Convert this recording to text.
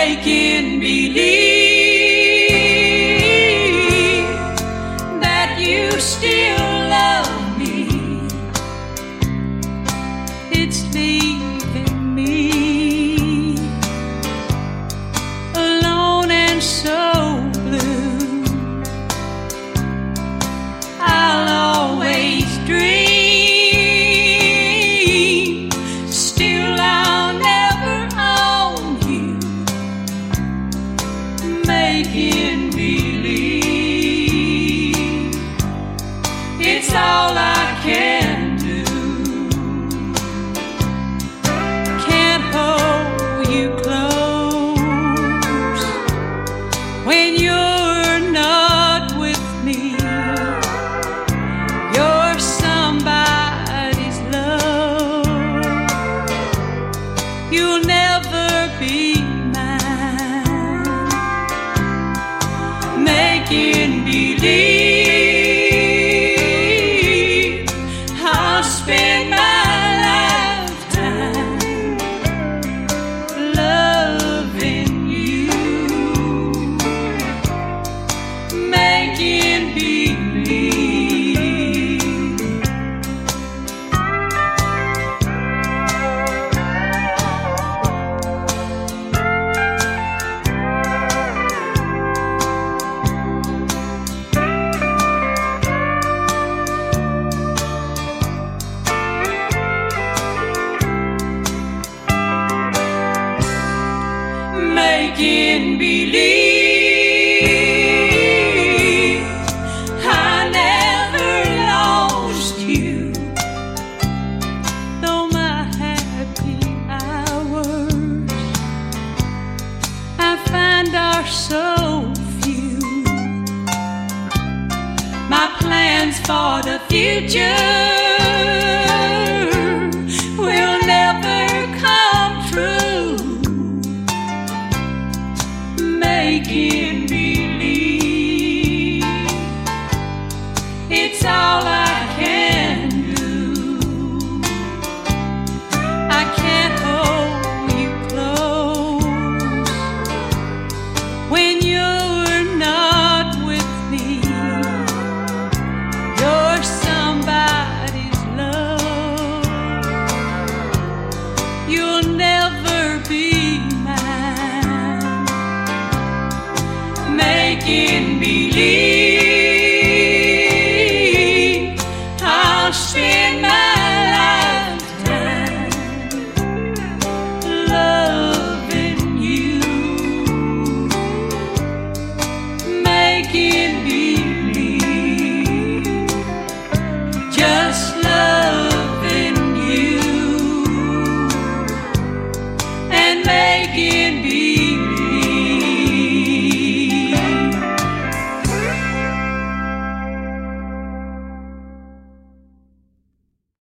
making believe. It's all I can do. Can't hold you close when you're not with me. You're somebody's love. You'll never be. Making believe making believe I never lost you. Though my happy hours I find are so few. My plans for the future can believe.